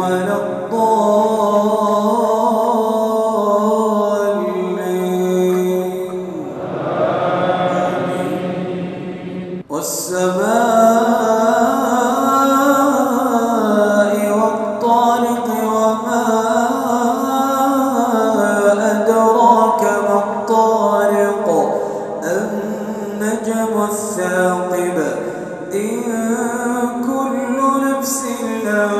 ولا الضالين. والسماء والطارق وما أدراك ما الطارق. النجم الثاقب. إن كل نفس لما